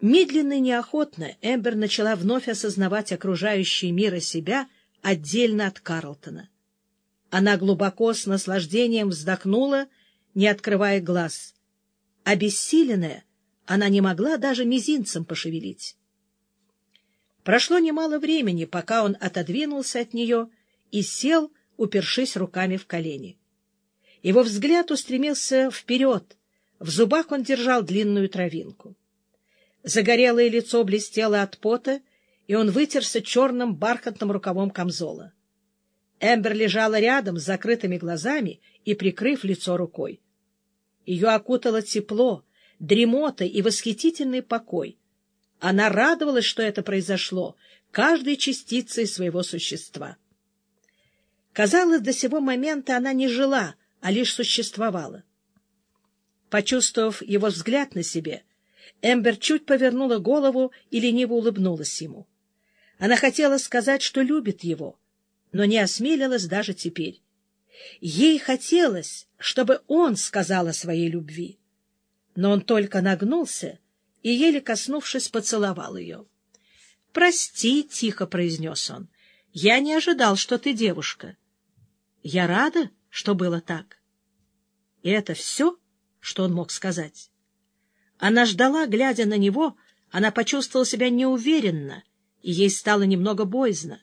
Медленно и неохотно Эмбер начала вновь осознавать окружающий мир и себя отдельно от Карлтона. Она глубоко с наслаждением вздохнула, не открывая глаз. Обессиленная, она не могла даже мизинцем пошевелить. Прошло немало времени, пока он отодвинулся от нее и сел, упершись руками в колени. Его взгляд устремился вперед, в зубах он держал длинную травинку. Загорелое лицо блестело от пота, и он вытерся черным бархатным рукавом камзола. Эмбер лежала рядом с закрытыми глазами и прикрыв лицо рукой. Ее окутало тепло, дремота и восхитительный покой. Она радовалась, что это произошло, каждой частицей своего существа. Казалось, до сего момента она не жила, а лишь существовала. Почувствовав его взгляд на себе, Эмбер чуть повернула голову и лениво улыбнулась ему. Она хотела сказать, что любит его, но не осмелилась даже теперь. Ей хотелось, чтобы он сказал о своей любви. Но он только нагнулся и, еле коснувшись, поцеловал ее. — Прости, — тихо произнес он, — я не ожидал, что ты девушка. Я рада, что было так. И это все, что он мог сказать. Она ждала, глядя на него, она почувствовала себя неуверенно, и ей стало немного боязно.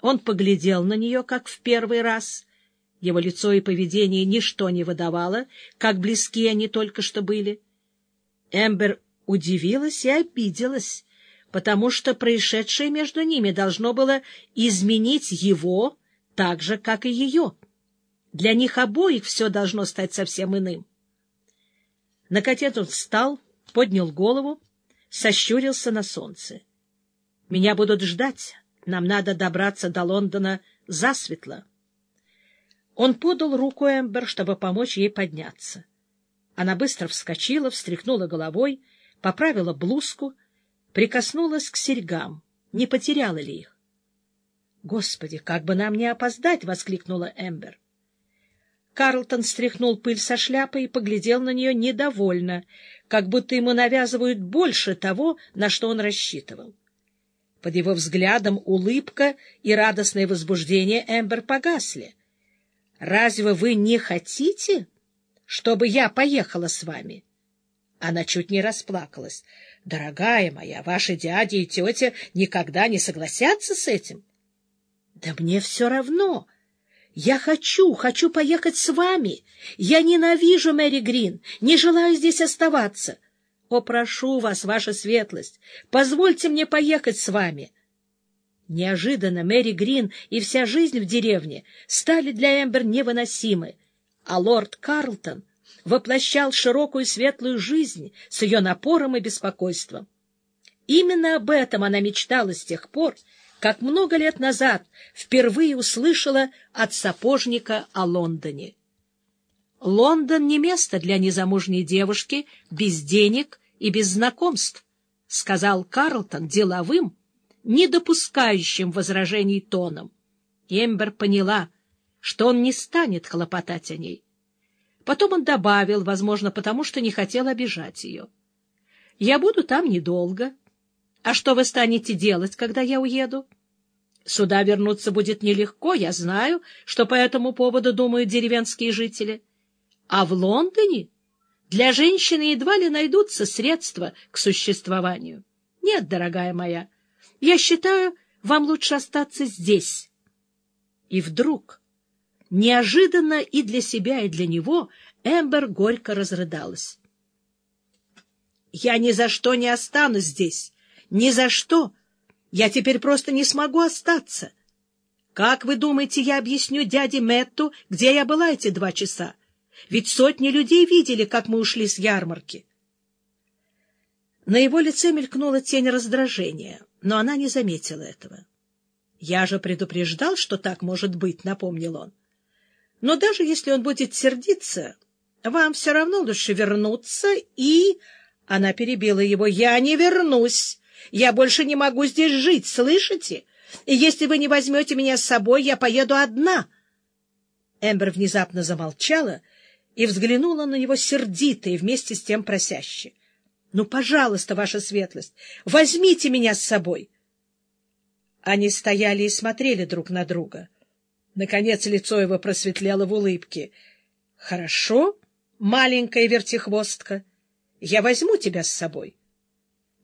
Он поглядел на нее, как в первый раз. Его лицо и поведение ничто не выдавало, как близки они только что были. Эмбер удивилась и обиделась, потому что происшедшее между ними должно было изменить его так же, как и ее. Для них обоих все должно стать совсем иным. Наконец он встал, поднял голову, сощурился на солнце. — Меня будут ждать. Нам надо добраться до Лондона засветло. Он подал руку Эмбер, чтобы помочь ей подняться. Она быстро вскочила, встряхнула головой, поправила блузку, прикоснулась к серьгам, не потеряла ли их. — Господи, как бы нам не опоздать! — воскликнула Эмбер. Карлтон стряхнул пыль со шляпы и поглядел на нее недовольно, как будто ему навязывают больше того, на что он рассчитывал. Под его взглядом улыбка и радостное возбуждение Эмбер погасли. — Разве вы не хотите, чтобы я поехала с вами? Она чуть не расплакалась. — Дорогая моя, ваши дяди и тетя никогда не согласятся с этим. — Да мне все равно. Я хочу, хочу поехать с вами. Я ненавижу Мэри Грин, не желаю здесь оставаться. О, прошу вас, ваша светлость, позвольте мне поехать с вами. Неожиданно Мэри Грин и вся жизнь в деревне стали для Эмбер невыносимы, а лорд Карлтон воплощал широкую светлую жизнь с ее напором и беспокойством. Именно об этом она мечтала с тех пор, как много лет назад впервые услышала от сапожника о Лондоне. Лондон не место для незамужней девушки без денег и без знакомств, — сказал Карлтон деловым, не допускающим возражений тоном. Эмбер поняла, что он не станет хлопотать о ней. Потом он добавил, возможно, потому что не хотел обижать ее. — Я буду там недолго. А что вы станете делать, когда я уеду? Сюда вернуться будет нелегко, я знаю, что по этому поводу думают деревенские жители. А в Лондоне для женщины едва ли найдутся средства к существованию. Нет, дорогая моя, я считаю, вам лучше остаться здесь. И вдруг, неожиданно и для себя, и для него, Эмбер горько разрыдалась. «Я ни за что не останусь здесь! Ни за что! Я теперь просто не смогу остаться! Как вы думаете, я объясню дяде Мэтту, где я была эти два часа? Ведь сотни людей видели, как мы ушли с ярмарки!» На его лице мелькнула тень раздражения, но она не заметила этого. «Я же предупреждал, что так может быть», — напомнил он. «Но даже если он будет сердиться, вам все равно лучше вернуться и...» Она перебила его. «Я не вернусь. Я больше не могу здесь жить, слышите? И если вы не возьмете меня с собой, я поеду одна». Эмбер внезапно замолчала и взглянула на него сердито и вместе с тем просяще. Ну, пожалуйста, ваша светлость, возьмите меня с собой. Они стояли и смотрели друг на друга. Наконец лицо его просветлело в улыбке. — Хорошо, маленькая вертихвостка, я возьму тебя с собой.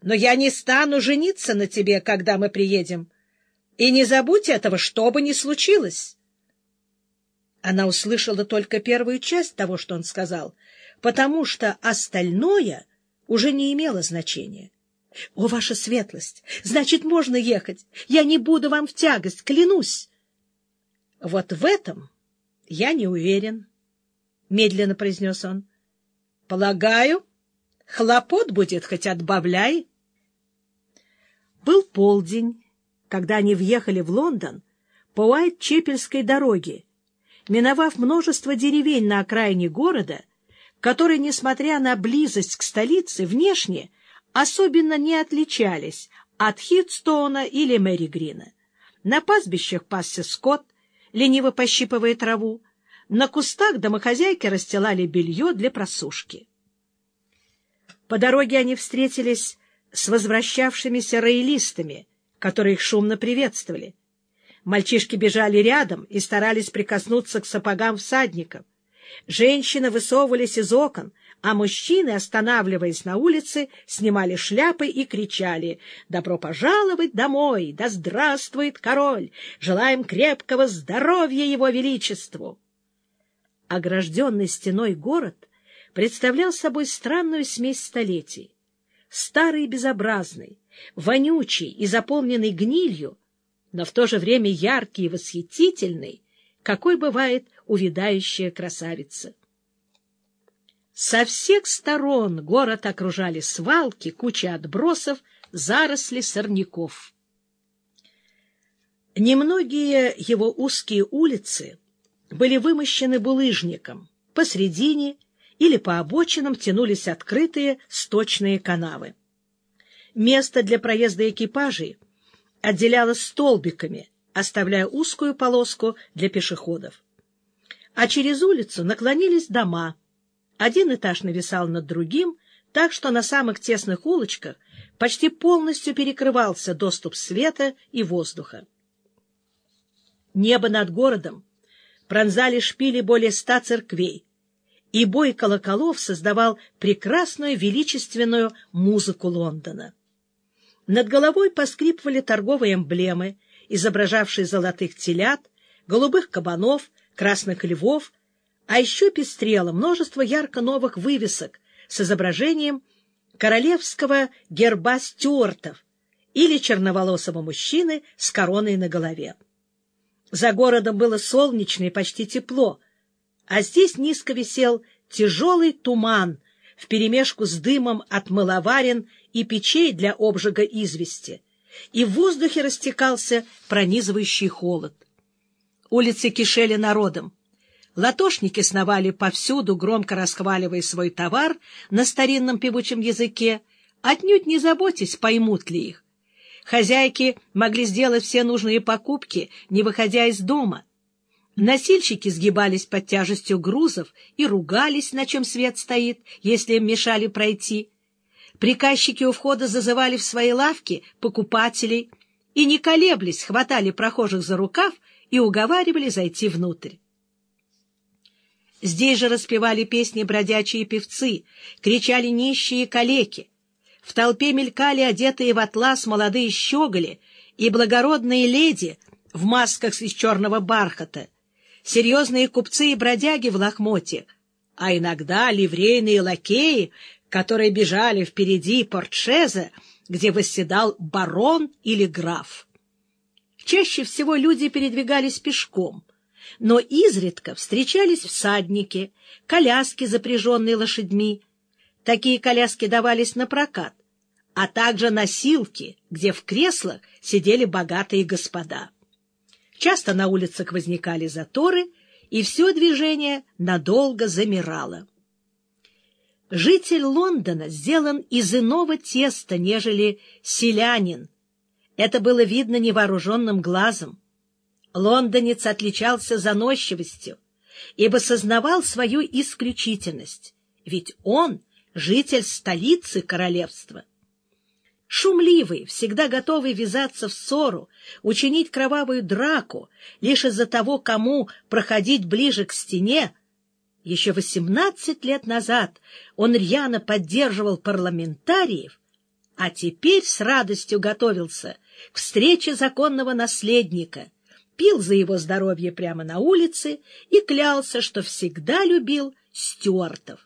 Но я не стану жениться на тебе, когда мы приедем. И не забудь этого, что бы ни случилось. Она услышала только первую часть того, что он сказал, потому что остальное уже не имело значения. — О, ваша светлость! Значит, можно ехать. Я не буду вам в тягость, клянусь. — Вот в этом я не уверен, — медленно произнес он. — Полагаю, хлопот будет хоть отбавляй. Был полдень, когда они въехали в Лондон по Уайт-Чепельской дороге, миновав множество деревень на окраине города, которые, несмотря на близость к столице, внешне особенно не отличались от Хитстоуна или Мэри Грина. На пастбищах пасся скот, лениво пощипывая траву, на кустах домохозяйки расстилали белье для просушки. По дороге они встретились с возвращавшимися роялистами, которые их шумно приветствовали. Мальчишки бежали рядом и старались прикоснуться к сапогам всадников. Женщины высовывались из окон, а мужчины, останавливаясь на улице, снимали шляпы и кричали «Добро пожаловать домой! Да здравствует король! Желаем крепкого здоровья его величеству!» Огражденный стеной город представлял собой странную смесь столетий. Старый и безобразный, вонючий и заполненный гнилью, но в то же время яркий и восхитительный, какой бывает увядающая красавица. Со всех сторон город окружали свалки, кучи отбросов, заросли сорняков. Немногие его узкие улицы были вымощены булыжником, посредине или по обочинам тянулись открытые сточные канавы. Место для проезда экипажей отделяло столбиками, оставляя узкую полоску для пешеходов. А через улицу наклонились дома. Один этаж нависал над другим, так что на самых тесных улочках почти полностью перекрывался доступ света и воздуха. Небо над городом пронзали шпили более ста церквей, и бой колоколов создавал прекрасную величественную музыку Лондона. Над головой поскрипывали торговые эмблемы, изображавшие золотых телят, голубых кабанов, красных львов, а еще пестрело множество ярко новых вывесок с изображением королевского герба стюартов или черноволосого мужчины с короной на голове. За городом было солнечно и почти тепло, а здесь низко висел тяжелый туман вперемешку с дымом от мыловарен и печей для обжига извести, и в воздухе растекался пронизывающий холод. Улицы кишели народом. Латошники сновали повсюду, громко расхваливая свой товар на старинном певучем языке, отнюдь не заботясь, поймут ли их. Хозяйки могли сделать все нужные покупки, не выходя из дома. Носильщики сгибались под тяжестью грузов и ругались, на чем свет стоит, если им мешали пройти. Приказчики у входа зазывали в свои лавки покупателей и, не колеблясь, хватали прохожих за рукав и уговаривали зайти внутрь. Здесь же распевали песни бродячие певцы, кричали нищие калеки. В толпе мелькали одетые в атлас молодые щеголи и благородные леди в масках из черного бархата, серьезные купцы и бродяги в лохмотьях, а иногда ливрейные лакеи которые бежали впереди портшеза, где восседал барон или граф. Чаще всего люди передвигались пешком, но изредка встречались всадники, коляски, запряженные лошадьми. Такие коляски давались на прокат, а также носилки, где в креслах сидели богатые господа. Часто на улицах возникали заторы, и все движение надолго замирало. Житель Лондона сделан из иного теста, нежели селянин. Это было видно невооруженным глазом. Лондонец отличался заносчивостью, ибо сознавал свою исключительность, ведь он житель столицы королевства. Шумливый, всегда готовый ввязаться в ссору, учинить кровавую драку лишь из-за того, кому проходить ближе к стене, еще восемнадцать лет назад он рьяно поддерживал парламентариев, а теперь с радостью готовился к встрече законного наследника, пил за его здоровье прямо на улице и клялся, что всегда любил Стюартов.